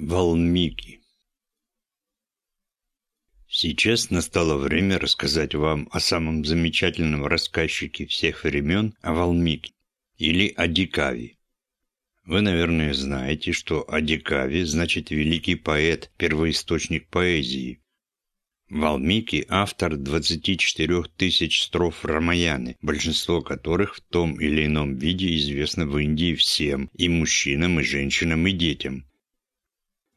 Валмики Сейчас настало время рассказать вам о самом замечательном рассказчике всех времен, о Валмике, или Адикави. Вы, наверное, знаете, что Адикави значит «великий поэт», первоисточник поэзии. Валмики – автор 24 тысяч строф Рамаяны, большинство которых в том или ином виде известно в Индии всем, и мужчинам, и женщинам, и детям.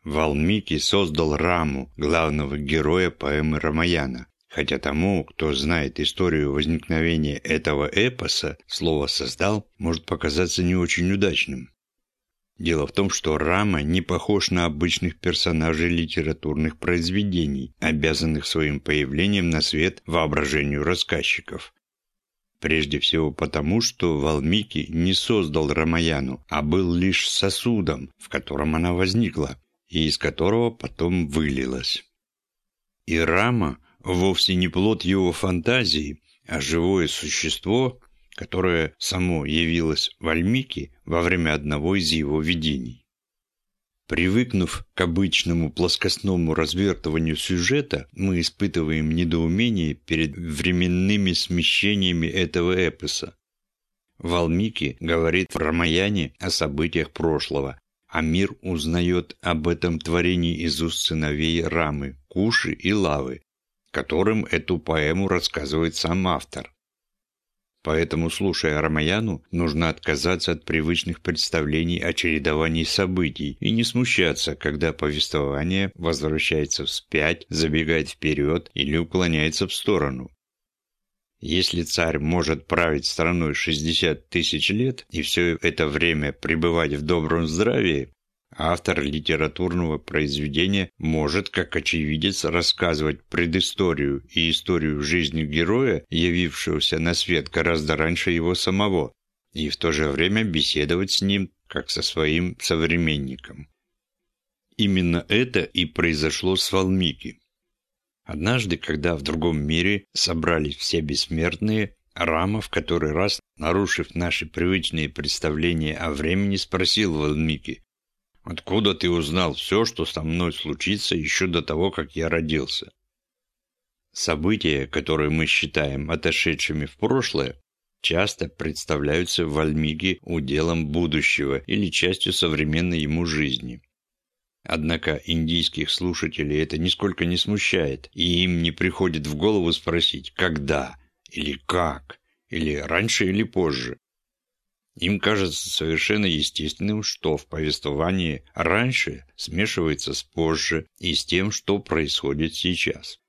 Валмики создал Раму, главного героя поэмы Рамаяна. Хотя тому, кто знает историю возникновения этого эпоса, слово «создал» может показаться не очень удачным. Дело в том, что Рама не похож на обычных персонажей литературных произведений, обязанных своим появлением на свет воображению рассказчиков. Прежде всего потому, что Валмики не создал Рамаяну, а был лишь сосудом, в котором она возникла и из которого потом вылилось. И Рама вовсе не плод его фантазии, а живое существо, которое само явилось Вальмике во время одного из его видений. Привыкнув к обычному плоскостному развертыванию сюжета, мы испытываем недоумение перед временными смещениями этого эпоса. Валмики говорит в Рамаяне о событиях прошлого, а мир узнает об этом творении из уст сыновей Рамы, Куши и Лавы, которым эту поэму рассказывает сам автор. Поэтому, слушая Рамаяну, нужно отказаться от привычных представлений о чередовании событий и не смущаться, когда повествование возвращается вспять, забегает вперед или уклоняется в сторону. Если царь может править страной 60 тысяч лет и все это время пребывать в добром здравии, автор литературного произведения может, как очевидец, рассказывать предысторию и историю жизни героя, явившегося на свет гораздо раньше его самого, и в то же время беседовать с ним, как со своим современником. Именно это и произошло с Валмики. Однажды, когда в другом мире собрались все бессмертные, Рама в который раз, нарушив наши привычные представления о времени, спросил Валмики, «Откуда ты узнал все, что со мной случится еще до того, как я родился?» События, которые мы считаем отошедшими в прошлое, часто представляются Вальмиге уделом будущего или частью современной ему жизни. Однако индийских слушателей это нисколько не смущает, и им не приходит в голову спросить «когда?» или «как?» или «раньше» или «позже». Им кажется совершенно естественным, что в повествовании «раньше» смешивается с «позже» и с тем, что происходит сейчас.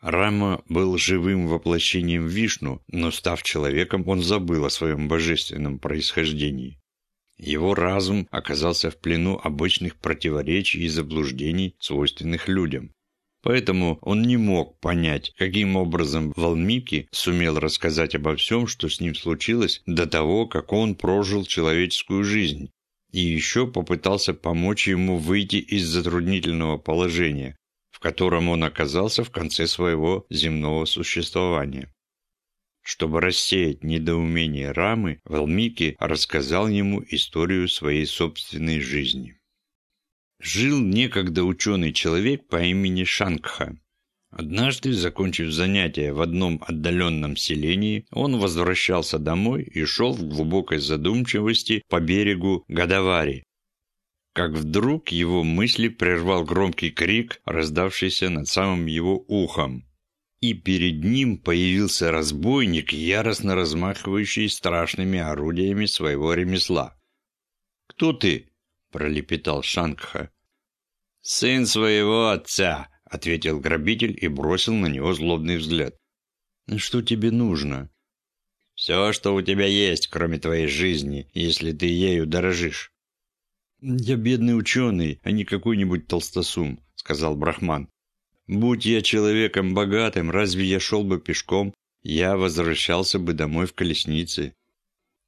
Рама был живым воплощением Вишну, но став человеком, он забыл о своем божественном происхождении. Его разум оказался в плену обычных противоречий и заблуждений, свойственных людям. Поэтому он не мог понять, каким образом Валмики сумел рассказать обо всем, что с ним случилось до того, как он прожил человеческую жизнь, и еще попытался помочь ему выйти из затруднительного положения, в котором он оказался в конце своего земного существования. Чтобы рассеять недоумение Рамы, Валмики рассказал ему историю своей собственной жизни. Жил некогда ученый человек по имени Шангха. Однажды, закончив занятия в одном отдаленном селении, он возвращался домой и шел в глубокой задумчивости по берегу Гадавари. Как вдруг его мысли прервал громкий крик, раздавшийся над самым его ухом и перед ним появился разбойник, яростно размахивающий страшными орудиями своего ремесла. «Кто ты?» – пролепетал Шангха. «Сын своего отца», – ответил грабитель и бросил на него злобный взгляд. «Что тебе нужно?» «Все, что у тебя есть, кроме твоей жизни, если ты ею дорожишь». «Я бедный ученый, а не какой-нибудь толстосум», – сказал Брахман. Будь я человеком богатым, разве я шел бы пешком? Я возвращался бы домой в колеснице.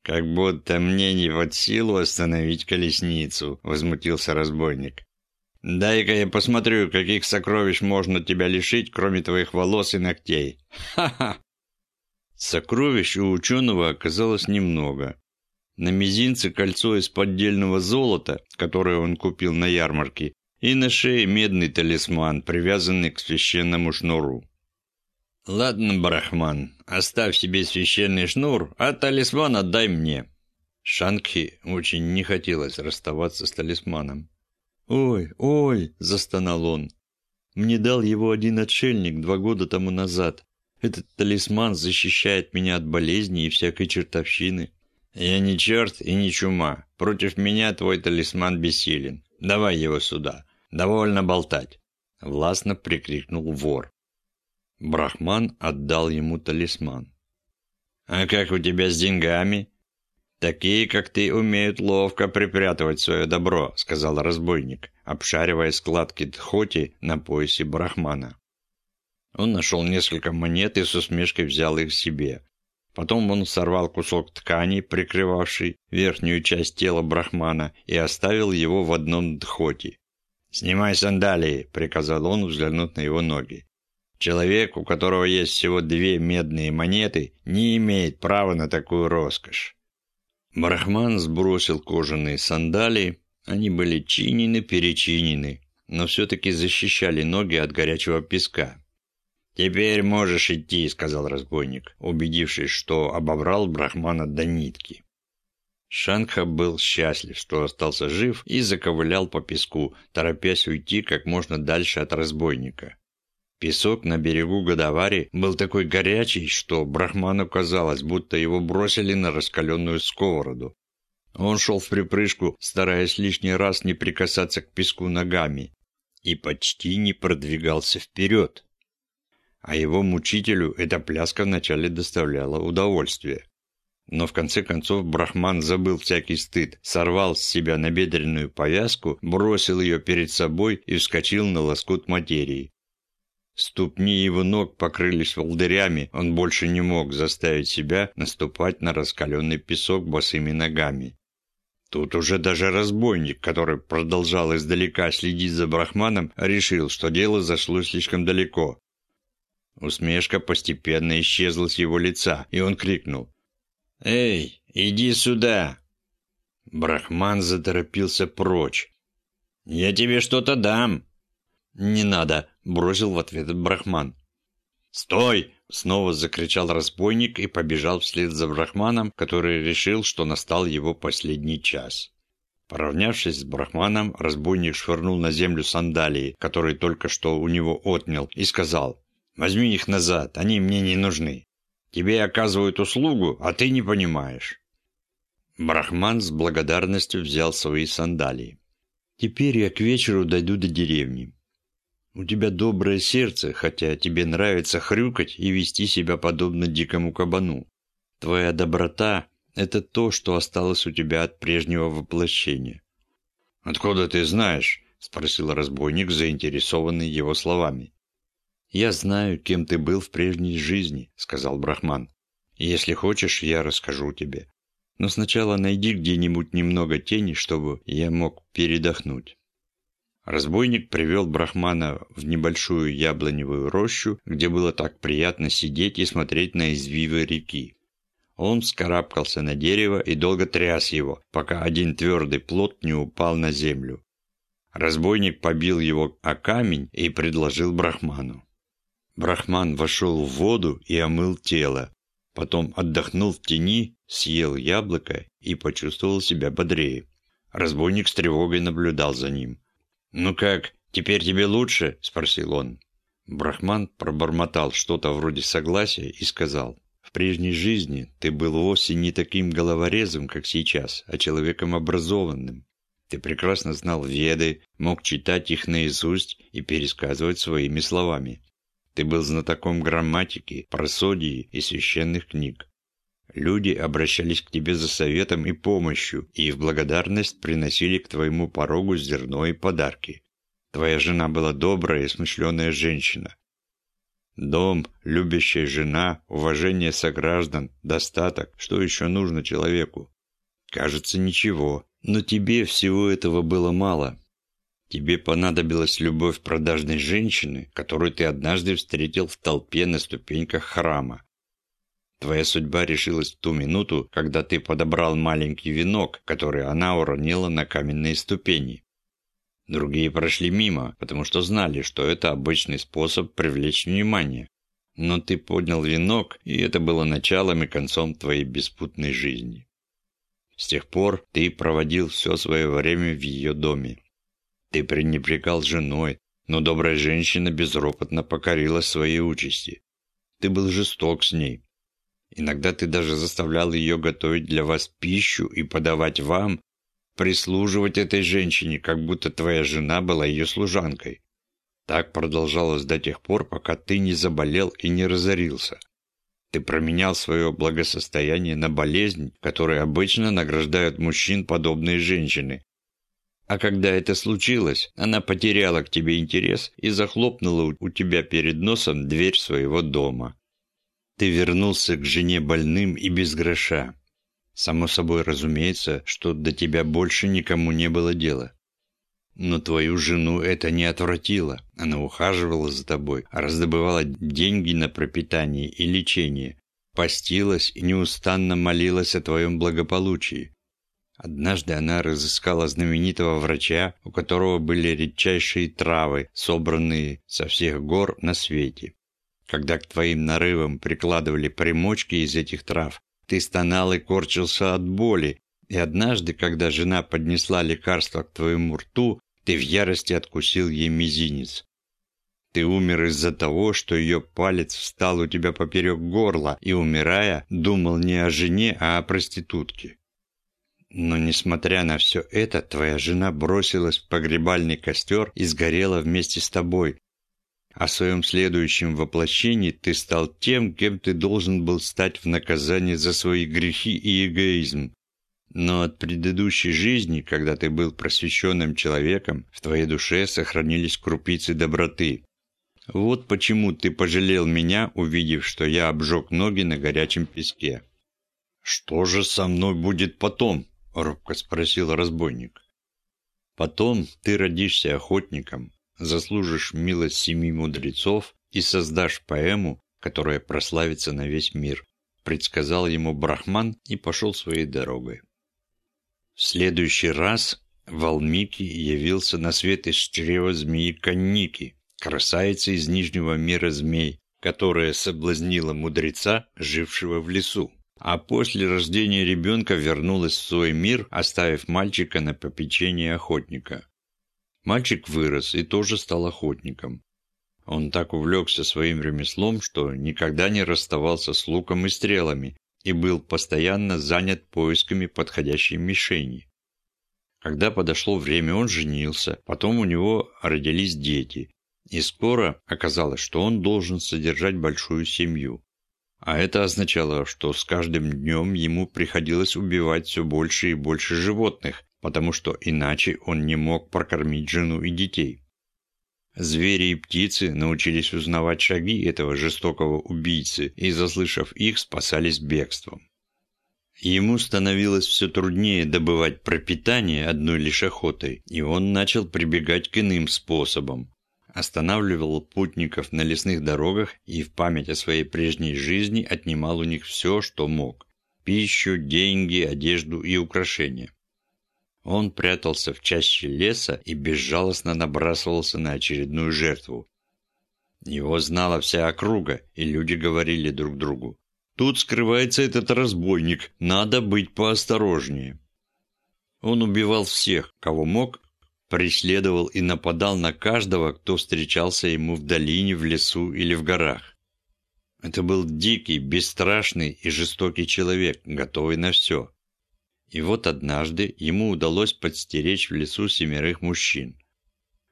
«Как будто мне не под силу остановить колесницу», — возмутился разбойник. «Дай-ка я посмотрю, каких сокровищ можно тебя лишить, кроме твоих волос и ногтей. Ха-ха!» Сокровищ у ученого оказалось немного. На мизинце кольцо из поддельного золота, которое он купил на ярмарке, и на шее медный талисман, привязанный к священному шнуру. «Ладно, Брахман, оставь себе священный шнур, а талисман отдай мне». Шанхи очень не хотелось расставаться с талисманом. «Ой, ой!» – застонал он. «Мне дал его один отшельник два года тому назад. Этот талисман защищает меня от болезней и всякой чертовщины». «Я не черт и не чума. Против меня твой талисман бессилен. Давай его сюда. Довольно болтать!» Властно прикрикнул вор. Брахман отдал ему талисман. «А как у тебя с деньгами?» «Такие, как ты, умеют ловко припрятывать свое добро», — сказал разбойник, обшаривая складки дхоти на поясе Брахмана. Он нашел несколько монет и с усмешкой взял их себе. Потом он сорвал кусок ткани, прикрывавший верхнюю часть тела Брахмана, и оставил его в одном дхоте. «Снимай сандалии», — приказал он, взглянув на его ноги. Человек, у которого есть всего две медные монеты, не имеет права на такую роскошь. Брахман сбросил кожаные сандалии, они были чинены-перечинены, но все-таки защищали ноги от горячего песка. «Теперь можешь идти», — сказал разбойник, убедившись, что обобрал Брахмана до нитки. Шанха был счастлив, что остался жив и заковылял по песку, торопясь уйти как можно дальше от разбойника. Песок на берегу Годовари был такой горячий, что Брахману казалось, будто его бросили на раскаленную сковороду. Он шел в припрыжку, стараясь лишний раз не прикасаться к песку ногами, и почти не продвигался вперед. А его мучителю эта пляска вначале доставляла удовольствие. Но в конце концов Брахман забыл всякий стыд, сорвал с себя набедренную повязку, бросил ее перед собой и вскочил на лоскут материи. Ступни его ног покрылись волдырями, он больше не мог заставить себя наступать на раскаленный песок босыми ногами. Тут уже даже разбойник, который продолжал издалека следить за Брахманом, решил, что дело зашло слишком далеко. Усмешка постепенно исчезла с его лица, и он крикнул. «Эй, иди сюда!» Брахман заторопился прочь. «Я тебе что-то дам!» «Не надо!» – бросил в ответ Брахман. «Стой!» – снова закричал разбойник и побежал вслед за Брахманом, который решил, что настал его последний час. Поравнявшись с Брахманом, разбойник швырнул на землю сандалии, которые только что у него отнял, и сказал, «Возьми их назад, они мне не нужны. Тебе оказывают услугу, а ты не понимаешь». Брахман с благодарностью взял свои сандалии. «Теперь я к вечеру дойду до деревни. У тебя доброе сердце, хотя тебе нравится хрюкать и вести себя подобно дикому кабану. Твоя доброта – это то, что осталось у тебя от прежнего воплощения». «Откуда ты знаешь?» – спросил разбойник, заинтересованный его словами. «Я знаю, кем ты был в прежней жизни», – сказал Брахман. «Если хочешь, я расскажу тебе. Но сначала найди где-нибудь немного тени, чтобы я мог передохнуть». Разбойник привел Брахмана в небольшую яблоневую рощу, где было так приятно сидеть и смотреть на извивы реки. Он вскарабкался на дерево и долго тряс его, пока один твердый плод не упал на землю. Разбойник побил его о камень и предложил Брахману. Брахман вошел в воду и омыл тело. Потом отдохнул в тени, съел яблоко и почувствовал себя бодрее. Разбойник с тревогой наблюдал за ним. «Ну как, теперь тебе лучше?» – спросил он. Брахман пробормотал что-то вроде согласия и сказал, «В прежней жизни ты был вовсе не таким головорезом, как сейчас, а человеком образованным. Ты прекрасно знал веды, мог читать их наизусть и пересказывать своими словами. Ты был знатоком грамматики, просодии и священных книг. Люди обращались к тебе за советом и помощью, и в благодарность приносили к твоему порогу зерно и подарки. Твоя жена была добрая и смышленая женщина. Дом, любящая жена, уважение сограждан, достаток, что еще нужно человеку? Кажется, ничего, но тебе всего этого было мало. Тебе понадобилась любовь продажной женщины, которую ты однажды встретил в толпе на ступеньках храма. Твоя судьба решилась в ту минуту, когда ты подобрал маленький венок, который она уронила на каменные ступени. Другие прошли мимо, потому что знали, что это обычный способ привлечь внимание. Но ты поднял венок, и это было началом и концом твоей беспутной жизни. С тех пор ты проводил все свое время в ее доме. Ты пренебрегал женой, но добрая женщина безропотно покорила своей участи. Ты был жесток с ней. Иногда ты даже заставлял ее готовить для вас пищу и подавать вам, прислуживать этой женщине, как будто твоя жена была ее служанкой. Так продолжалось до тех пор, пока ты не заболел и не разорился. Ты променял свое благосостояние на болезнь, которой обычно награждают мужчин подобные женщины. А когда это случилось, она потеряла к тебе интерес и захлопнула у тебя перед носом дверь своего дома. Ты вернулся к жене больным и без гроша. Само собой разумеется, что до тебя больше никому не было дела. Но твою жену это не отвратило. Она ухаживала за тобой, раздобывала деньги на пропитание и лечение, постилась и неустанно молилась о твоем благополучии. Однажды она разыскала знаменитого врача, у которого были редчайшие травы, собранные со всех гор на свете. Когда к твоим нарывам прикладывали примочки из этих трав, ты стонал и корчился от боли, и однажды, когда жена поднесла лекарство к твоему рту, ты в ярости откусил ей мизинец. Ты умер из-за того, что ее палец встал у тебя поперек горла и, умирая, думал не о жене, а о проститутке. Но, несмотря на все это, твоя жена бросилась в погребальный костер и сгорела вместе с тобой, о своем следующем воплощении ты стал тем, кем ты должен был стать в наказание за свои грехи и эгоизм. Но от предыдущей жизни, когда ты был просвещенным человеком, в твоей душе сохранились крупицы доброты. Вот почему ты пожалел меня, увидев, что я обжег ноги на горячем песке. «Что же со мной будет потом?» – робко спросил разбойник. «Потом ты родишься охотником, заслужишь милость семи мудрецов и создашь поэму, которая прославится на весь мир», предсказал ему Брахман и пошел своей дорогой. В следующий раз Валмики явился на свет из чрева змеи Канники, красавицы из Нижнего мира змей, которая соблазнила мудреца, жившего в лесу. А после рождения ребенка вернулась в свой мир, оставив мальчика на попечение охотника. Мальчик вырос и тоже стал охотником. Он так увлекся своим ремеслом, что никогда не расставался с луком и стрелами и был постоянно занят поисками подходящей мишени. Когда подошло время, он женился, потом у него родились дети, и скоро оказалось, что он должен содержать большую семью. А это означало, что с каждым днем ему приходилось убивать все больше и больше животных, потому что иначе он не мог прокормить жену и детей. Звери и птицы научились узнавать шаги этого жестокого убийцы и, заслышав их, спасались бегством. Ему становилось все труднее добывать пропитание одной лишь охотой, и он начал прибегать к иным способам. Останавливал путников на лесных дорогах и в память о своей прежней жизни отнимал у них все, что мог – пищу, деньги, одежду и украшения. Он прятался в чаще леса и безжалостно набрасывался на очередную жертву. Его знала вся округа, и люди говорили друг другу. «Тут скрывается этот разбойник, надо быть поосторожнее». Он убивал всех, кого мог, преследовал и нападал на каждого, кто встречался ему в долине, в лесу или в горах. Это был дикий, бесстрашный и жестокий человек, готовый на все. И вот однажды ему удалось подстеречь в лесу семерых мужчин.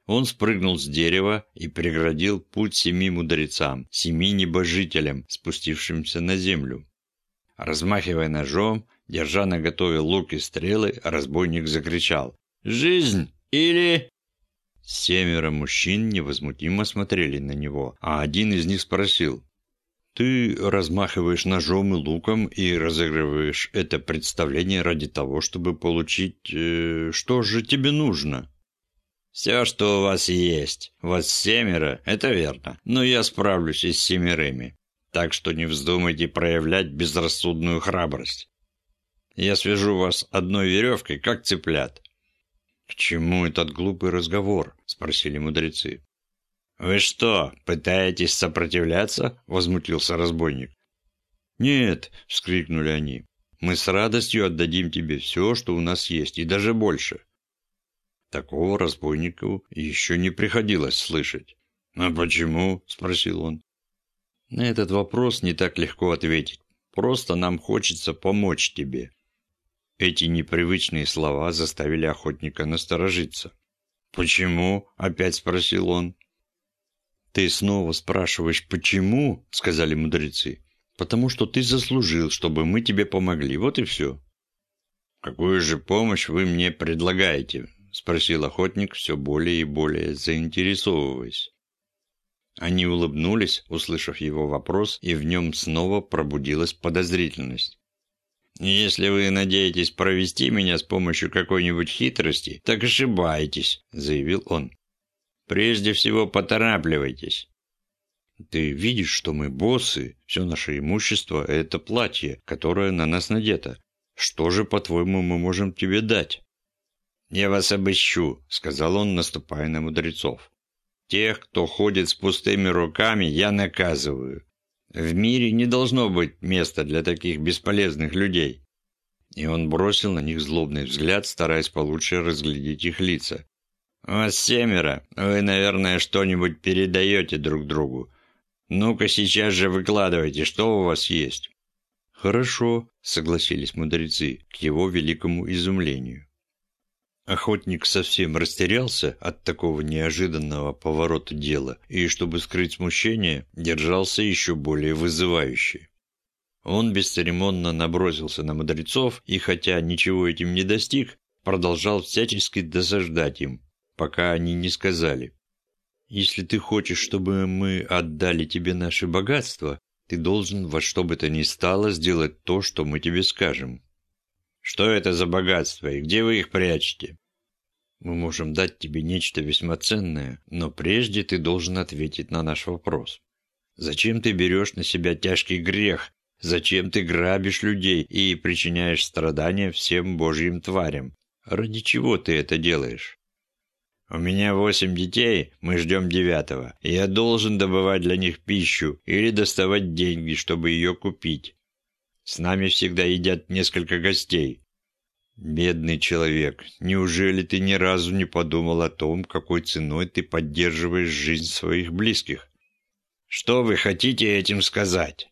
Он спрыгнул с дерева и преградил путь семи мудрецам, семи небожителям, спустившимся на землю. Размахивая ножом, держа наготове лук и стрелы, разбойник закричал «Жизнь или...» Семеро мужчин невозмутимо смотрели на него, а один из них спросил ты размахиваешь ножом и луком и разыгрываешь это представление ради того, чтобы получить... Э, что же тебе нужно? Все, что у вас есть. Вас семеро, это верно. Но я справлюсь и с семерыми. Так что не вздумайте проявлять безрассудную храбрость. Я свяжу вас одной веревкой, как цыплят. «К чему этот глупый разговор?» – спросили мудрецы. «Вы что, пытаетесь сопротивляться?» – возмутился разбойник. «Нет!» – вскрикнули они. «Мы с радостью отдадим тебе все, что у нас есть, и даже больше». Такого разбойнику еще не приходилось слышать. «А почему?» – спросил он. На этот вопрос не так легко ответить. Просто нам хочется помочь тебе. Эти непривычные слова заставили охотника насторожиться. «Почему?» – опять спросил он. «Ты снова спрашиваешь, почему?» – сказали мудрецы. «Потому что ты заслужил, чтобы мы тебе помогли. Вот и все». «Какую же помощь вы мне предлагаете?» – спросил охотник, все более и более заинтересовываясь. Они улыбнулись, услышав его вопрос, и в нем снова пробудилась подозрительность. «Если вы надеетесь провести меня с помощью какой-нибудь хитрости, так ошибаетесь», – заявил он. «Прежде всего поторапливайтесь». «Ты видишь, что мы боссы, все наше имущество – это платье, которое на нас надето. Что же, по-твоему, мы можем тебе дать?» «Я вас обыщу», – сказал он, наступая на мудрецов. «Тех, кто ходит с пустыми руками, я наказываю. В мире не должно быть места для таких бесполезных людей. И он бросил на них злобный взгляд, стараясь получше разглядеть их лица. «Вас семеро. Вы, наверное, что-нибудь передаете друг другу. Ну-ка сейчас же выкладывайте, что у вас есть». «Хорошо», — согласились мудрецы, к его великому изумлению. Охотник совсем растерялся от такого неожиданного поворота дела и, чтобы скрыть смущение, держался еще более вызывающе. Он бесцеремонно набросился на мудрецов и, хотя ничего этим не достиг, продолжал всячески досаждать им, пока они не сказали. «Если ты хочешь, чтобы мы отдали тебе наше богатство, ты должен во что бы то ни стало сделать то, что мы тебе скажем. Что это за богатство и где вы их прячете? Мы можем дать тебе нечто весьма ценное, но прежде ты должен ответить на наш вопрос. Зачем ты берешь на себя тяжкий грех? Зачем ты грабишь людей и причиняешь страдания всем божьим тварям? Ради чего ты это делаешь? У меня восемь детей, мы ждем девятого, я должен добывать для них пищу или доставать деньги, чтобы ее купить. С нами всегда едят несколько гостей. Бедный человек, неужели ты ни разу не подумал о том, какой ценой ты поддерживаешь жизнь своих близких? Что вы хотите этим сказать?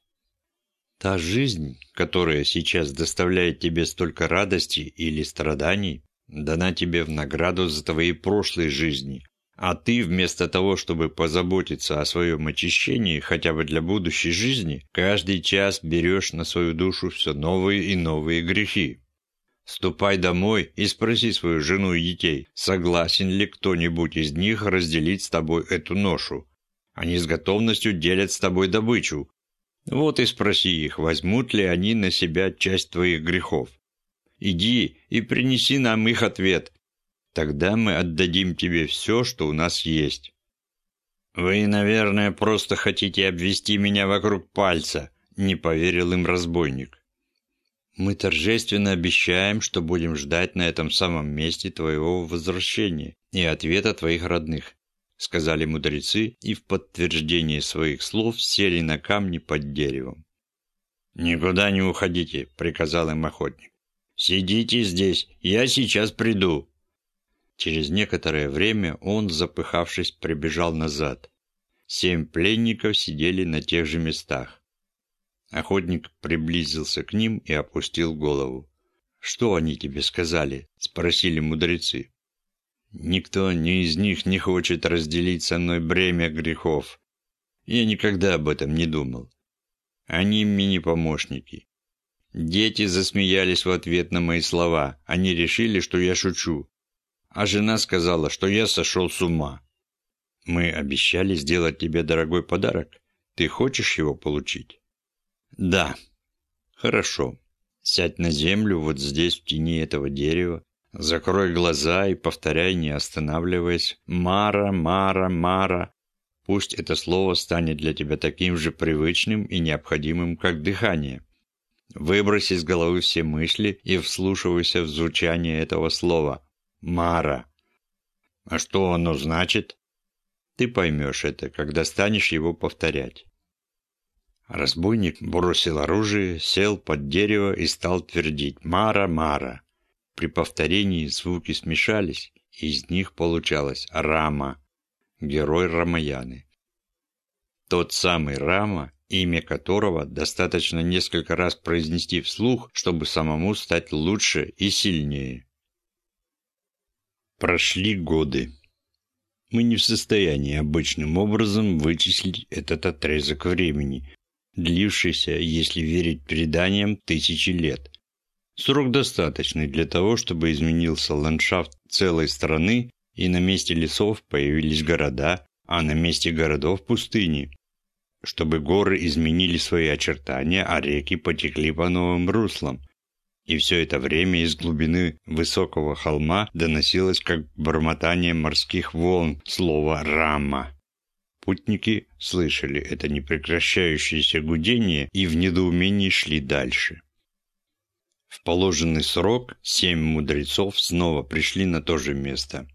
Та жизнь, которая сейчас доставляет тебе столько радости или страданий, дана тебе в награду за твои прошлые жизни, а ты вместо того, чтобы позаботиться о своем очищении хотя бы для будущей жизни, каждый час берешь на свою душу все новые и новые грехи. Ступай домой и спроси свою жену и детей, согласен ли кто-нибудь из них разделить с тобой эту ношу. Они с готовностью делят с тобой добычу. Вот и спроси их, возьмут ли они на себя часть твоих грехов. Иди и принеси нам их ответ. Тогда мы отдадим тебе все, что у нас есть». «Вы, наверное, просто хотите обвести меня вокруг пальца», — не поверил им разбойник. «Мы торжественно обещаем, что будем ждать на этом самом месте твоего возвращения и ответа твоих родных», — сказали мудрецы и в подтверждение своих слов сели на камни под деревом. «Никуда не уходите», — приказал им охотник. «Сидите здесь, я сейчас приду». Через некоторое время он, запыхавшись, прибежал назад. Семь пленников сидели на тех же местах. Охотник приблизился к ним и опустил голову. «Что они тебе сказали?» – спросили мудрецы. «Никто ни из них не хочет разделить со мной бремя грехов. Я никогда об этом не думал. Они мне не помощники. Дети засмеялись в ответ на мои слова. Они решили, что я шучу. А жена сказала, что я сошел с ума. Мы обещали сделать тебе дорогой подарок. Ты хочешь его получить? Да. Хорошо. Сядь на землю вот здесь, в тени этого дерева. Закрой глаза и повторяй, не останавливаясь. Мара, Мара, Мара. Пусть это слово станет для тебя таким же привычным и необходимым, как дыхание. Выбрось из головы все мысли и вслушивайся в звучание этого слова. Мара. А что оно значит? Ты поймешь это, когда станешь его повторять. Разбойник бросил оружие, сел под дерево и стал твердить «Мара, Мара». При повторении звуки смешались, и из них получалось «Рама», герой Рамаяны. Тот самый Рама, имя которого достаточно несколько раз произнести вслух, чтобы самому стать лучше и сильнее. Прошли годы. Мы не в состоянии обычным образом вычислить этот отрезок времени, длившийся, если верить преданиям, тысячи лет. Срок достаточный для того, чтобы изменился ландшафт целой страны, и на месте лесов появились города, а на месте городов – пустыни. Чтобы горы изменили свои очертания, а реки потекли по новым руслам. И все это время из глубины высокого холма доносилось, как бормотание морских волн, слово «рама». Путники слышали это непрекращающееся гудение и в недоумении шли дальше. В положенный срок семь мудрецов снова пришли на то же место.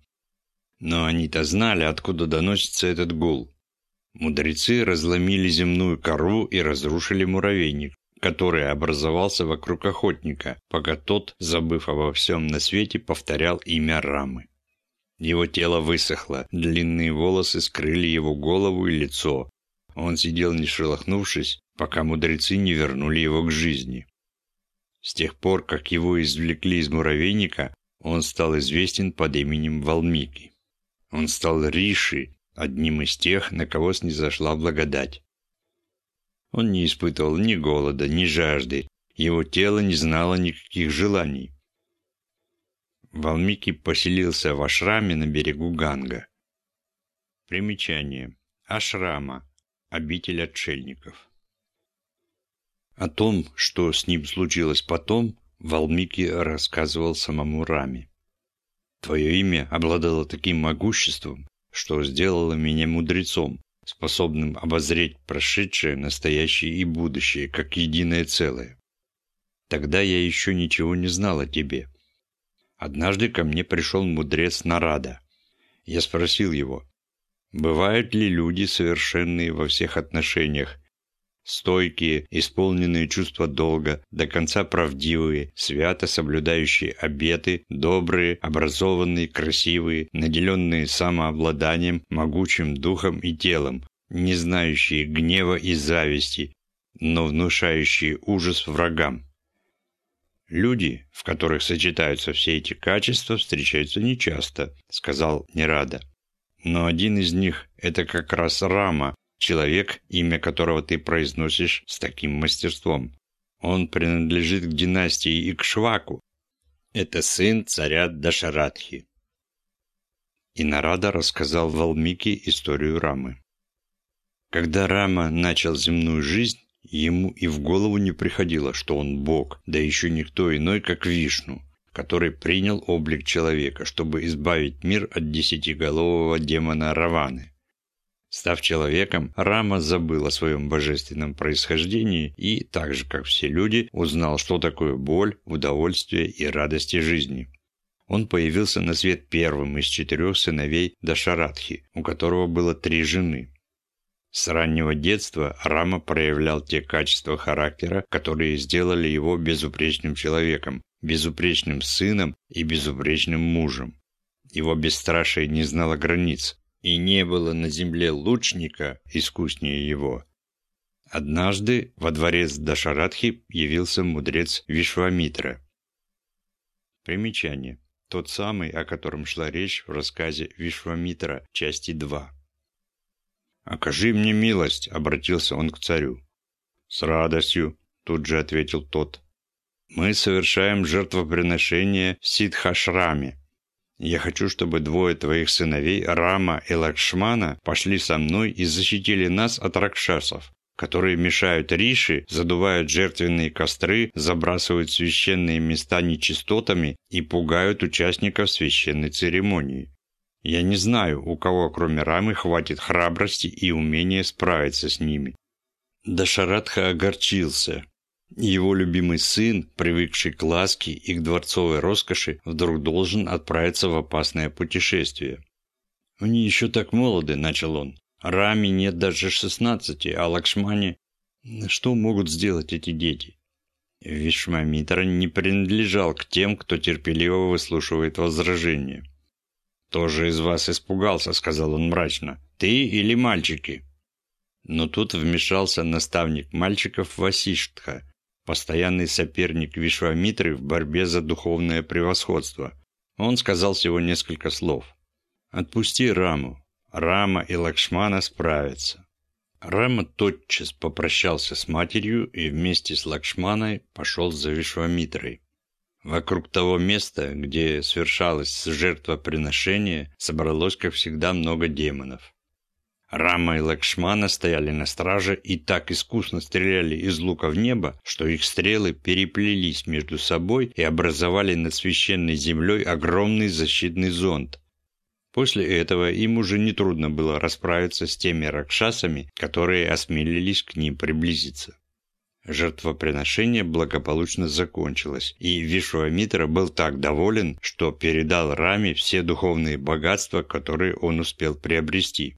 Но они-то знали, откуда доносится этот гул. Мудрецы разломили земную кору и разрушили муравейник, который образовался вокруг охотника, пока тот, забыв обо всем на свете, повторял имя Рамы. Его тело высохло, длинные волосы скрыли его голову и лицо. Он сидел не шелохнувшись, пока мудрецы не вернули его к жизни. С тех пор, как его извлекли из муравейника, он стал известен под именем Валмики. Он стал Риши, одним из тех, на кого снизошла благодать. Он не испытывал ни голода, ни жажды, его тело не знало никаких желаний. Валмики поселился в ашраме на берегу Ганга. Примечание. Ашрама. Обитель отшельников. О том, что с ним случилось потом, Валмики рассказывал самому Раме. «Твое имя обладало таким могуществом, что сделало меня мудрецом, способным обозреть прошедшее, настоящее и будущее, как единое целое. Тогда я еще ничего не знал о тебе. Однажды ко мне пришел мудрец Нарада. Я спросил его, бывают ли люди совершенные во всех отношениях, стойкие, исполненные чувства долга, до конца правдивые, свято соблюдающие обеты, добрые, образованные, красивые, наделенные самообладанием, могучим духом и телом, не знающие гнева и зависти, но внушающие ужас врагам. Люди, в которых сочетаются все эти качества, встречаются нечасто, сказал Нерада. Но один из них – это как раз Рама, человек, имя которого ты произносишь с таким мастерством. Он принадлежит к династии Икшваку. Это сын царя Дашаратхи. И Нарада рассказал Валмике историю Рамы. Когда Рама начал земную жизнь, ему и в голову не приходило, что он бог, да еще никто иной, как Вишну, который принял облик человека, чтобы избавить мир от десятиголового демона Раваны. Став человеком, Рама забыл о своем божественном происхождении и, так же как все люди, узнал, что такое боль, удовольствие и радости жизни. Он появился на свет первым из четырех сыновей Дашаратхи, у которого было три жены. С раннего детства Рама проявлял те качества характера, которые сделали его безупречным человеком, безупречным сыном и безупречным мужем. Его бесстрашие не знало границ, и не было на земле лучника искуснее его. Однажды во дворец Дашаратхи явился мудрец Вишвамитра. Примечание. Тот самый, о котором шла речь в рассказе Вишвамитра, части 2. «Окажи мне милость», — обратился он к царю. «С радостью», — тут же ответил тот. «Мы совершаем жертвоприношение в Сидхашраме, я хочу, чтобы двое твоих сыновей, Рама и Лакшмана, пошли со мной и защитили нас от ракшасов, которые мешают риши, задувают жертвенные костры, забрасывают священные места нечистотами и пугают участников священной церемонии. Я не знаю, у кого кроме Рамы хватит храбрости и умения справиться с ними. Дашаратха огорчился. Его любимый сын, привыкший к ласке и к дворцовой роскоши, вдруг должен отправиться в опасное путешествие. «Они еще так молоды», — начал он. «Раме нет даже шестнадцати, а Лакшмане...» Что могут сделать эти дети? Вишмамитра не принадлежал к тем, кто терпеливо выслушивает возражения. «Тоже из вас испугался», — сказал он мрачно. «Ты или мальчики?» Но тут вмешался наставник мальчиков Васиштха, постоянный соперник Вишвамитры в борьбе за духовное превосходство. Он сказал всего несколько слов. «Отпусти Раму. Рама и Лакшмана справятся». Рама тотчас попрощался с матерью и вместе с Лакшманой пошел за Вишвамитрой. Вокруг того места, где совершалось жертвоприношение, собралось, как всегда, много демонов. Рама и Лакшмана стояли на страже и так искусно стреляли из лука в небо, что их стрелы переплелись между собой и образовали над священной землей огромный защитный зонд. После этого им уже нетрудно было расправиться с теми ракшасами, которые осмелились к ним приблизиться. Жертвоприношение благополучно закончилось, и Вишвамитра был так доволен, что передал Раме все духовные богатства, которые он успел приобрести.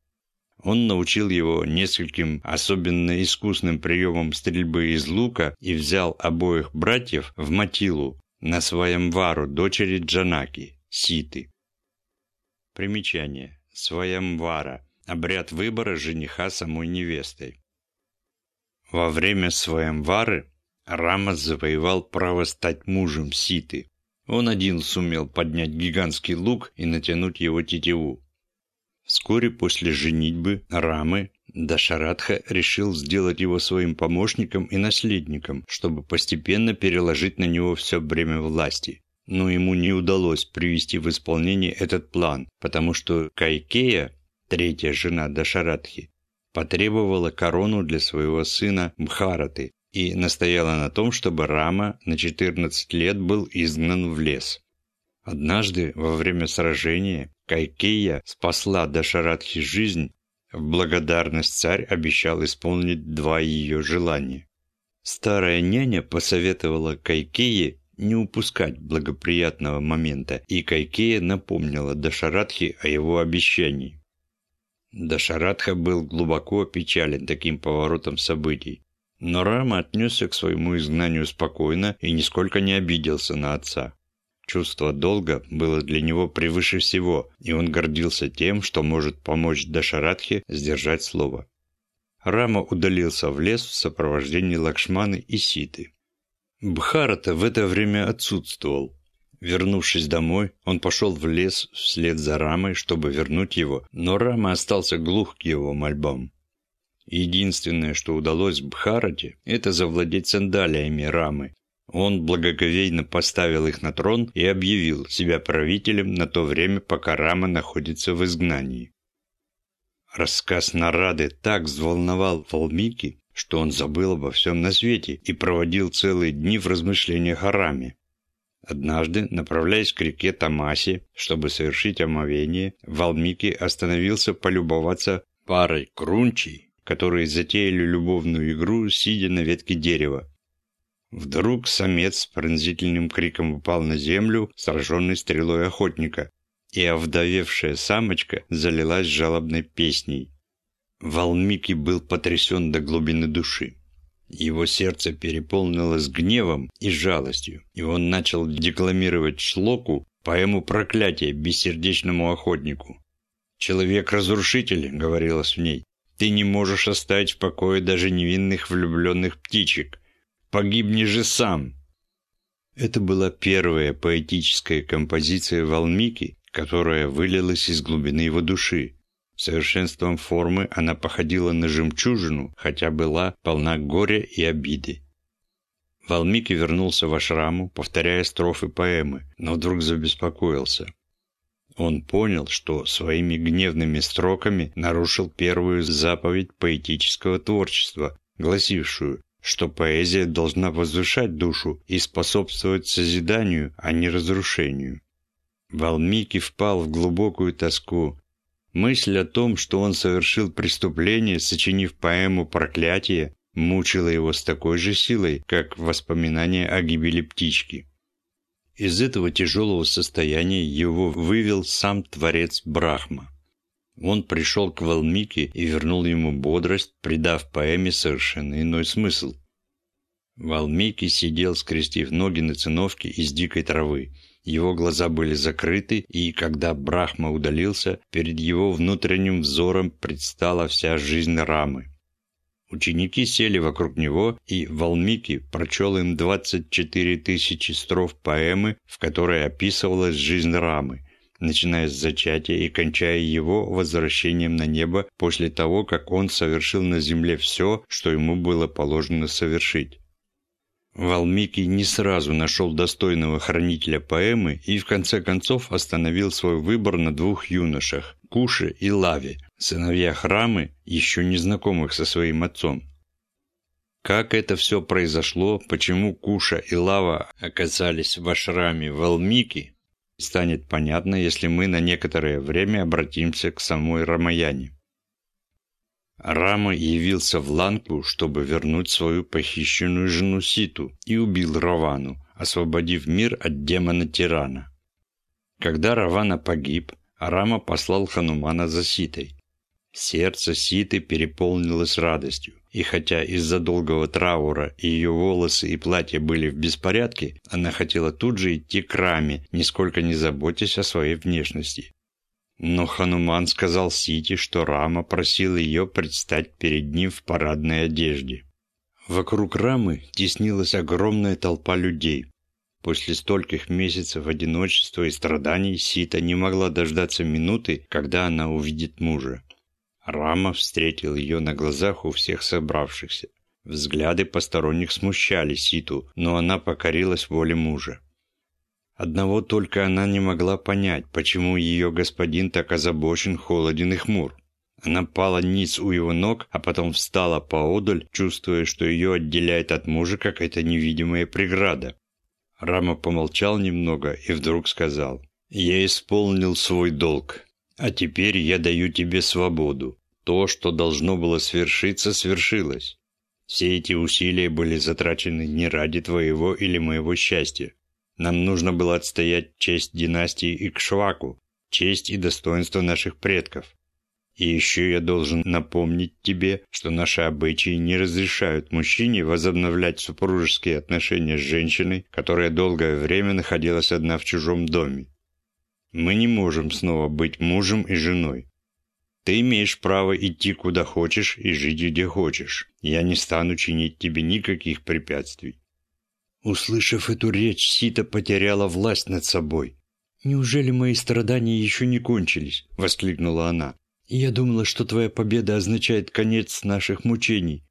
Он научил его нескольким особенно искусным приемам стрельбы из лука и взял обоих братьев в Матилу на своем вару дочери Джанаки, Ситы. Примечание. Своямвара. Обряд выбора жениха самой невестой. Во время Своямвары Рама завоевал право стать мужем Ситы. Он один сумел поднять гигантский лук и натянуть его тетиву. Вскоре после женитьбы Рамы Дашарадха решил сделать его своим помощником и наследником, чтобы постепенно переложить на него все бремя власти. Но ему не удалось привести в исполнение этот план, потому что Кайкея, третья жена Дашарадхи, потребовала корону для своего сына Мхараты и настояла на том, чтобы Рама на 14 лет был изгнан в лес. Однажды, во время сражения, Кайкея спасла Дашарадхи жизнь, в благодарность царь обещал исполнить два ее желания. Старая няня посоветовала Кайкее не упускать благоприятного момента, и Кайкея напомнила Дашарадхи о его обещании. Дашарадха был глубоко опечален таким поворотом событий, но Рама отнесся к своему изгнанию спокойно и нисколько не обиделся на отца. Чувство долга было для него превыше всего, и он гордился тем, что может помочь Дашарадхе сдержать слово. Рама удалился в лес в сопровождении Лакшманы и Ситы. Бхарата в это время отсутствовал. Вернувшись домой, он пошел в лес вслед за Рамой, чтобы вернуть его, но Рама остался глух к его мольбам. Единственное, что удалось Бхарате, это завладеть сандалиями Рамы, он благоговейно поставил их на трон и объявил себя правителем на то время, пока Рама находится в изгнании. Рассказ Нарады так взволновал Валмики, что он забыл обо всем на свете и проводил целые дни в размышлениях о Раме. Однажды, направляясь к реке Тамаси, чтобы совершить омовение, Валмики остановился полюбоваться парой крунчей, которые затеяли любовную игру, сидя на ветке дерева. Вдруг самец с пронзительным криком упал на землю, сраженный стрелой охотника, и овдовевшая самочка залилась жалобной песней. Валмики был потрясен до глубины души. Его сердце переполнилось гневом и жалостью, и он начал декламировать шлоку, поэму проклятия бессердечному охотнику. «Человек-разрушитель», — говорилось в ней, — «ты не можешь оставить в покое даже невинных влюбленных птичек. Погибни же сам!» Это была первая поэтическая композиция Валмики, которая вылилась из глубины его души. Совершенством формы она походила на жемчужину, хотя была полна горя и обиды. Валмики вернулся в ашраму, повторяя строфы поэмы, но вдруг забеспокоился. Он понял, что своими гневными строками нарушил первую заповедь поэтического творчества, гласившую что поэзия должна возвышать душу и способствовать созиданию, а не разрушению. Валмики впал в глубокую тоску. Мысль о том, что он совершил преступление, сочинив поэму «Проклятие», мучила его с такой же силой, как воспоминание о гибели птички. Из этого тяжелого состояния его вывел сам Творец Брахма. Он пришел к Валмике и вернул ему бодрость, придав поэме совершенно иной смысл. Валмики сидел, скрестив ноги на циновке из дикой травы. Его глаза были закрыты, и когда Брахма удалился, перед его внутренним взором предстала вся жизнь Рамы. Ученики сели вокруг него, и Валмики прочел им 24 тысячи строф поэмы, в которой описывалась жизнь Рамы, начиная с зачатия и кончая его возвращением на небо после того, как он совершил на земле все, что ему было положено совершить. Валмики не сразу нашел достойного хранителя поэмы и в конце концов остановил свой выбор на двух юношах – Куше и Лаве, сыновья Храмы, еще не знакомых со своим отцом. Как это все произошло, почему Куша и Лава оказались в ашраме Валмики, станет понятно, если мы на некоторое время обратимся к самой Рамаяне. Рама явился в Ланку, чтобы вернуть свою похищенную жену Ситу, и убил Равану, освободив мир от демона-тирана. Когда Равана погиб, Рама послал Ханумана за Ситой. Сердце Ситы переполнилось радостью, и хотя из-за долгого траура ее волосы и платье были в беспорядке, она хотела тут же идти к Раме, нисколько не заботясь о своей внешности. Но Хануман сказал Сити, что Рама просил ее предстать перед ним в парадной одежде. Вокруг Рамы теснилась огромная толпа людей. После стольких месяцев одиночества и страданий Сита не могла дождаться минуты, когда она увидит мужа. Рама встретил ее на глазах у всех собравшихся. Взгляды посторонних смущали Ситу, но она покорилась воле мужа. Одного только она не могла понять, почему ее господин так озабочен, холоден и хмур. Она пала ниц у его ног, а потом встала поодаль, чувствуя, что ее отделяет от мужа какая-то невидимая преграда. Рама помолчал немного и вдруг сказал, «Я исполнил свой долг, а теперь я даю тебе свободу. То, что должно было свершиться, свершилось. Все эти усилия были затрачены не ради твоего или моего счастья, нам нужно было отстоять честь династии Икшваку, честь и достоинство наших предков. И еще я должен напомнить тебе, что наши обычаи не разрешают мужчине возобновлять супружеские отношения с женщиной, которая долгое время находилась одна в чужом доме. Мы не можем снова быть мужем и женой. Ты имеешь право идти куда хочешь и жить где хочешь. Я не стану чинить тебе никаких препятствий. Услышав эту речь, Сита потеряла власть над собой. «Неужели мои страдания еще не кончились?» – воскликнула она. «Я думала, что твоя победа означает конец наших мучений».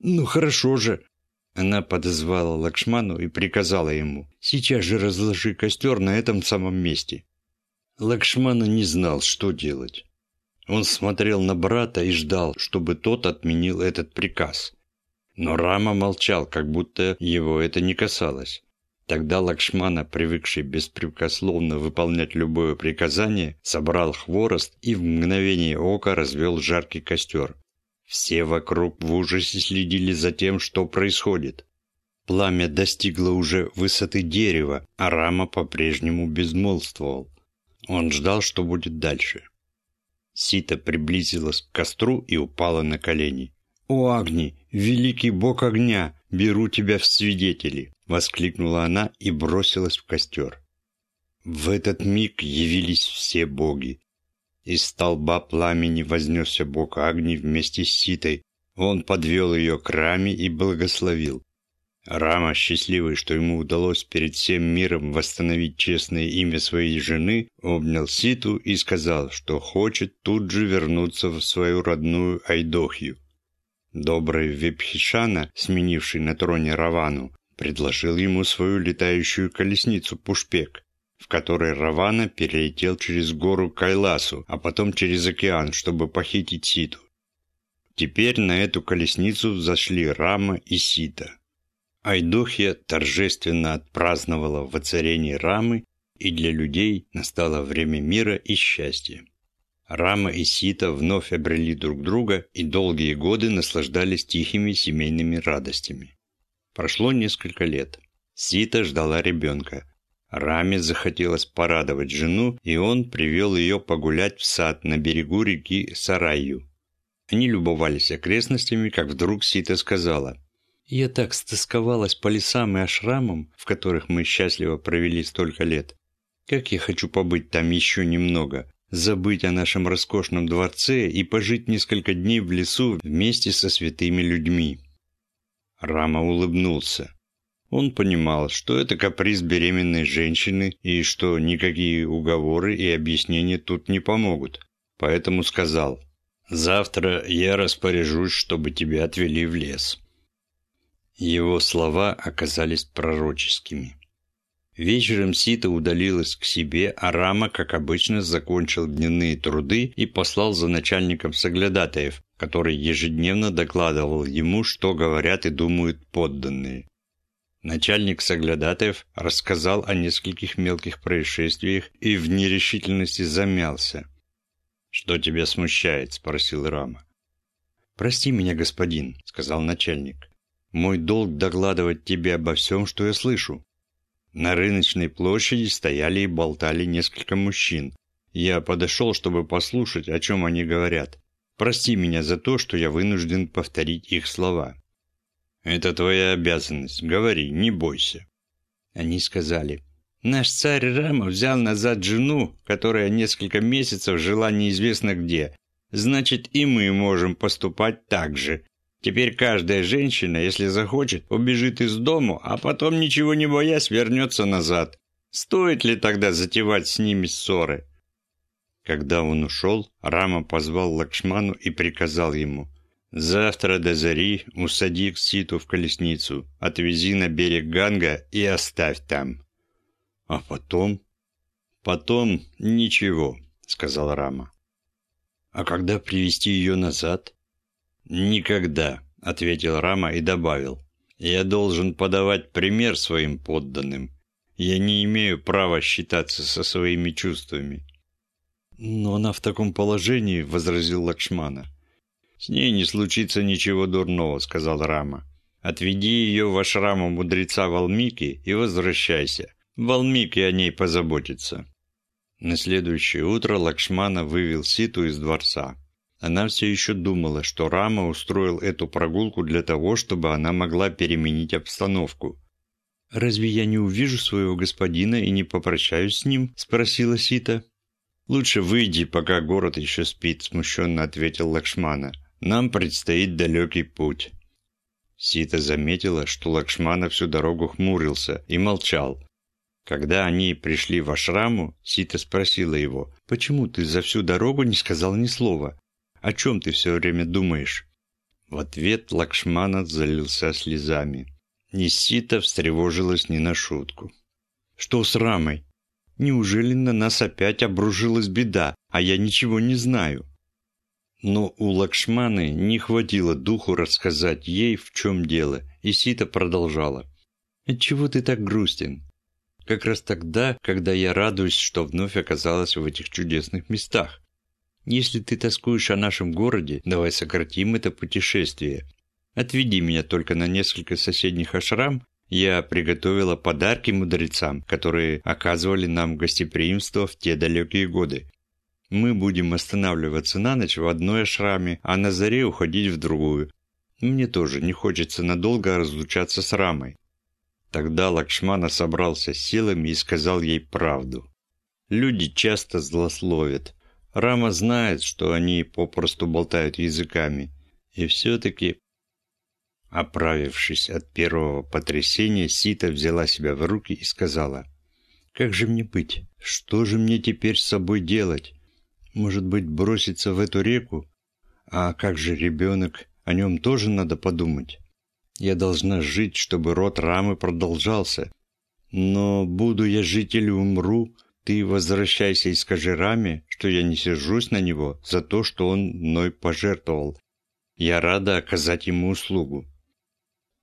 «Ну хорошо же!» Она подозвала Лакшману и приказала ему «Сейчас же разложи костер на этом самом месте». Лакшмана не знал, что делать. Он смотрел на брата и ждал, чтобы тот отменил этот приказ. Но Рама молчал, как будто его это не касалось. Тогда Лакшмана, привыкший беспрекословно выполнять любое приказание, собрал хворост и в мгновение ока развел жаркий костер. Все вокруг в ужасе следили за тем, что происходит. Пламя достигло уже высоты дерева, а Рама по-прежнему безмолвствовал. Он ждал, что будет дальше. Сита приблизилась к костру и упала на колени. «О, Агни, великий бог огня, беру тебя в свидетели!» — воскликнула она и бросилась в костер. В этот миг явились все боги. Из столба пламени вознесся бог Агни вместе с Ситой. Он подвел ее к раме и благословил. Рама, счастливый, что ему удалось перед всем миром восстановить честное имя своей жены, обнял Ситу и сказал, что хочет тут же вернуться в свою родную Айдохью. Добрый Випхишана, сменивший на троне Равану, предложил ему свою летающую колесницу Пушпек, в которой Равана перелетел через гору Кайласу, а потом через океан, чтобы похитить Ситу. Теперь на эту колесницу зашли Рама и Сита. Айдохья торжественно отпраздновала воцарение Рамы, и для людей настало время мира и счастья. Рама и Сита вновь обрели друг друга и долгие годы наслаждались тихими семейными радостями. Прошло несколько лет. Сита ждала ребенка. Раме захотелось порадовать жену, и он привел ее погулять в сад на берегу реки Сараю. Они любовались окрестностями, как вдруг Сита сказала. «Я так стосковалась по лесам и ашрамам, в которых мы счастливо провели столько лет. Как я хочу побыть там еще немного, забыть о нашем роскошном дворце и пожить несколько дней в лесу вместе со святыми людьми». Рама улыбнулся. Он понимал, что это каприз беременной женщины и что никакие уговоры и объяснения тут не помогут. Поэтому сказал, «Завтра я распоряжусь, чтобы тебя отвели в лес». Его слова оказались пророческими. Вечером Сита удалилась к себе, а Рама, как обычно, закончил дневные труды и послал за начальником соглядатаев, который ежедневно докладывал ему, что говорят и думают подданные. Начальник Соглядатаев рассказал о нескольких мелких происшествиях и в нерешительности замялся. «Что тебя смущает?» – спросил Рама. «Прости меня, господин», – сказал начальник. «Мой долг докладывать тебе обо всем, что я слышу». На рыночной площади стояли и болтали несколько мужчин. Я подошел, чтобы послушать, о чем они говорят. Прости меня за то, что я вынужден повторить их слова. «Это твоя обязанность. Говори, не бойся». Они сказали, «Наш царь Рама взял назад жену, которая несколько месяцев жила неизвестно где. Значит, и мы можем поступать так же. Теперь каждая женщина, если захочет, убежит из дому, а потом, ничего не боясь, вернется назад. Стоит ли тогда затевать с ними ссоры?» Когда он ушел, Рама позвал Лакшману и приказал ему – Завтра до зари усади Кситу в колесницу, отвези на берег Ганга и оставь там. А потом? Потом ничего, сказал Рама. А когда привести ее назад? Никогда, ответил Рама и добавил. Я должен подавать пример своим подданным. Я не имею права считаться со своими чувствами. Но она в таком положении, возразил Лакшмана. «С ней не случится ничего дурного», — сказал Рама. «Отведи ее в ашраму мудреца Валмики и возвращайся. Валмики о ней позаботится». На следующее утро Лакшмана вывел Ситу из дворца. Она все еще думала, что Рама устроил эту прогулку для того, чтобы она могла переменить обстановку. «Разве я не увижу своего господина и не попрощаюсь с ним?» – спросила Сита. «Лучше выйди, пока город еще спит», – смущенно ответил Лакшмана. Нам предстоит далекий путь». Сита заметила, что Лакшмана всю дорогу хмурился и молчал. Когда они пришли в ашраму, Сита спросила его, «Почему ты за всю дорогу не сказал ни слова? О чем ты все время думаешь?» В ответ Лакшмана залился слезами. Нисита встревожилась не на шутку. «Что с Рамой? Неужели на нас опять обружилась беда, а я ничего не знаю?» Но у Лакшманы не хватило духу рассказать ей, в чем дело, и Сита продолжала. «Отчего ты так грустен? Как раз тогда, когда я радуюсь, что вновь оказалась в этих чудесных местах. Если ты тоскуешь о нашем городе, давай сократим это путешествие. Отведи меня только на несколько соседних ашрам, я приготовила подарки мудрецам, которые оказывали нам гостеприимство в те далекие годы. Мы будем останавливаться на ночь в одной ашраме, а на заре уходить в другую. Мне тоже не хочется надолго разлучаться с Рамой. Тогда Лакшмана собрался силами и сказал ей правду. Люди часто злословят. Рама знает, что они попросту болтают языками. И все-таки... Оправившись от первого потрясения, Сита взяла себя в руки и сказала, «Как же мне быть? Что же мне теперь с собой делать? Может быть, броситься в эту реку? А как же ребенок? О нем тоже надо подумать. Я должна жить, чтобы род Рамы продолжался. Но буду я жить или умру, ты возвращайся и скажи Раме, что я не сержусь на него за то, что он мной пожертвовал. Я рада оказать ему услугу.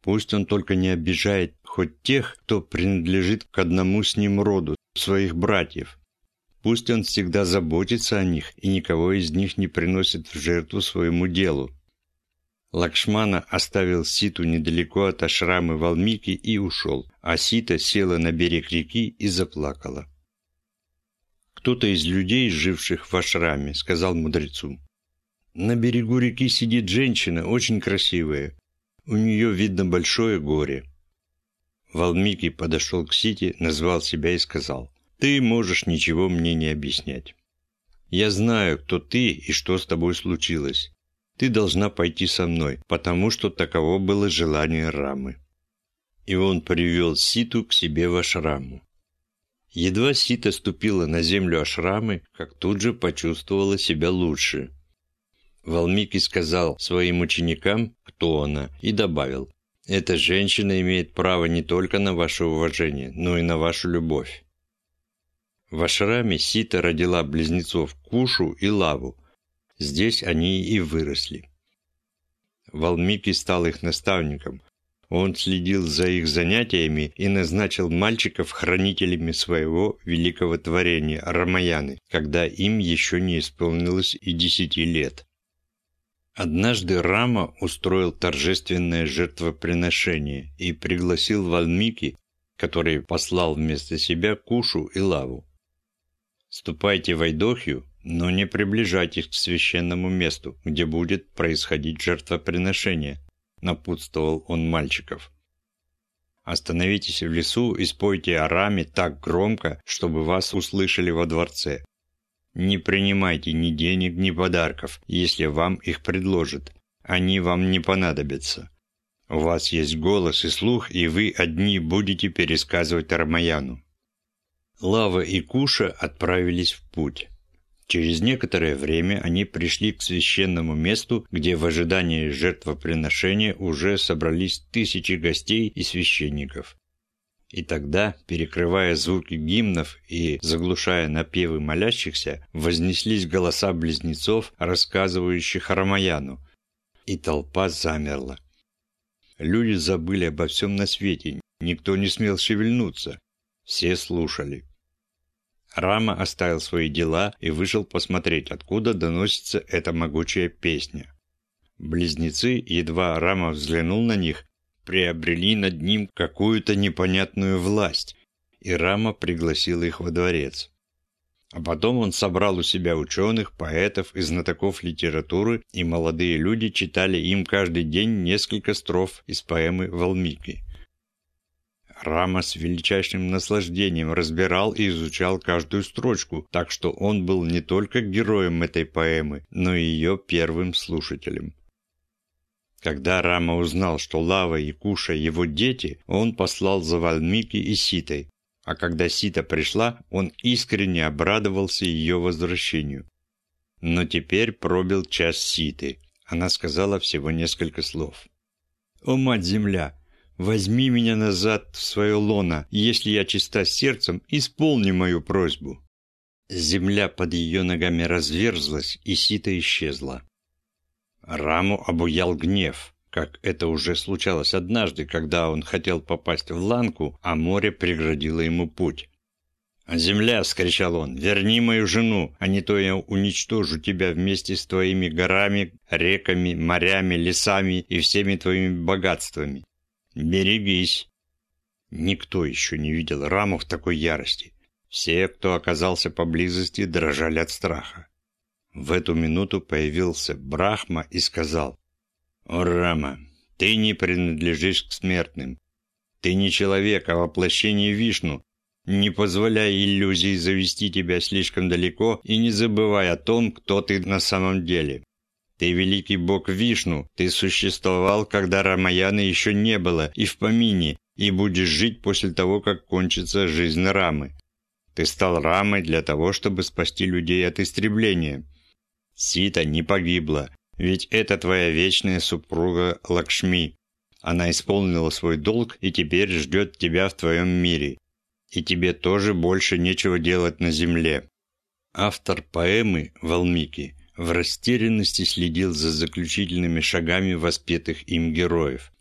Пусть он только не обижает хоть тех, кто принадлежит к одному с ним роду, своих братьев. Пусть он всегда заботится о них и никого из них не приносит в жертву своему делу. Лакшмана оставил Ситу недалеко от ашрамы Валмики и ушел, а Сита села на берег реки и заплакала. Кто-то из людей, живших в ашраме, сказал мудрецу. «На берегу реки сидит женщина, очень красивая. У нее видно большое горе». Валмики подошел к Сите, назвал себя и сказал. «Ты можешь ничего мне не объяснять. Я знаю, кто ты и что с тобой случилось. Ты должна пойти со мной, потому что таково было желание Рамы». И он привел Ситу к себе в ашраму. Едва Сита ступила на землю ашрамы, как тут же почувствовала себя лучше. Валмики сказал своим ученикам, кто она, и добавил, «Эта женщина имеет право не только на ваше уважение, но и на вашу любовь». В ашраме Сита родила близнецов Кушу и Лаву, Здесь они и выросли. Валмики стал их наставником. Он следил за их занятиями и назначил мальчиков хранителями своего великого творения Рамаяны, когда им еще не исполнилось и десяти лет. Однажды Рама устроил торжественное жертвоприношение и пригласил Валмики, который послал вместо себя Кушу и Лаву. «Ступайте в Айдохью, но не приближайтесь к священному месту, где будет происходить жертвоприношение», – напутствовал он мальчиков. «Остановитесь в лесу и спойте араме так громко, чтобы вас услышали во дворце. Не принимайте ни денег, ни подарков, если вам их предложат. Они вам не понадобятся. У вас есть голос и слух, и вы одни будете пересказывать Армаяну». Лава и Куша отправились в путь. Через некоторое время они пришли к священному месту, где в ожидании жертвоприношения уже собрались тысячи гостей и священников. И тогда, перекрывая звуки гимнов и заглушая напевы молящихся, вознеслись голоса близнецов, рассказывающих Рамаяну, и толпа замерла. Люди забыли обо всем на свете, никто не смел шевельнуться, все слушали. Рама оставил свои дела и вышел посмотреть, откуда доносится эта могучая песня. Близнецы, едва Рама взглянул на них, приобрели над ним какую-то непонятную власть, и Рама пригласил их во дворец. А потом он собрал у себя ученых, поэтов и знатоков литературы, и молодые люди читали им каждый день несколько строф из поэмы «Валмики». Рама с величайшим наслаждением разбирал и изучал каждую строчку, так что он был не только героем этой поэмы, но и ее первым слушателем. Когда Рама узнал, что Лава и Куша его дети, он послал за Вальмики и Ситой, а когда Сита пришла, он искренне обрадовался ее возвращению. Но теперь пробил час Ситы. Она сказала всего несколько слов. «О, Мать-Земля! Возьми меня назад в свое лоно, если я чиста сердцем, исполни мою просьбу». Земля под ее ногами разверзлась, и сито исчезла. Раму обуял гнев, как это уже случалось однажды, когда он хотел попасть в Ланку, а море преградило ему путь. «Земля!» — скричал он. «Верни мою жену, а не то я уничтожу тебя вместе с твоими горами, реками, морями, лесами и всеми твоими богатствами. «Берегись!» Никто еще не видел Раму в такой ярости. Все, кто оказался поблизости, дрожали от страха. В эту минуту появился Брахма и сказал, «О, Рама, ты не принадлежишь к смертным. Ты не человек, а воплощение Вишну. Не позволяй иллюзии завести тебя слишком далеко и не забывай о том, кто ты на самом деле. Ты великий бог Вишну, ты существовал, когда Рамаяны еще не было и в помине, и будешь жить после того, как кончится жизнь Рамы. Ты стал Рамой для того, чтобы спасти людей от истребления. Сита не погибла, ведь это твоя вечная супруга Лакшми. Она исполнила свой долг и теперь ждет тебя в твоем мире. И тебе тоже больше нечего делать на земле. Автор поэмы Валмики в растерянности следил за заключительными шагами воспетых им героев.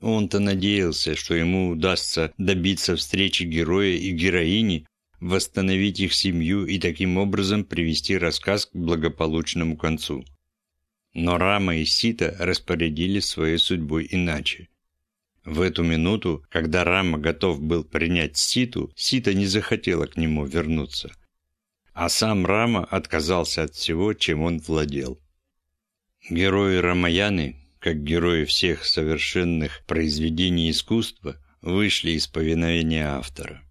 Он-то надеялся, что ему удастся добиться встречи героя и героини, восстановить их семью и таким образом привести рассказ к благополучному концу. Но Рама и Сита распорядились своей судьбой иначе. В эту минуту, когда Рама готов был принять Ситу, Сита не захотела к нему вернуться. А сам Рама отказался от всего, чем он владел. Герои Рамаяны, как герои всех совершенных произведений искусства, вышли из повиновения автора.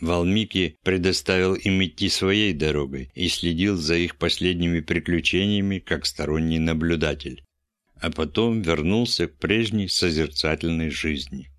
Валмики предоставил им идти своей дорогой и следил за их последними приключениями как сторонний наблюдатель, а потом вернулся к прежней созерцательной жизни.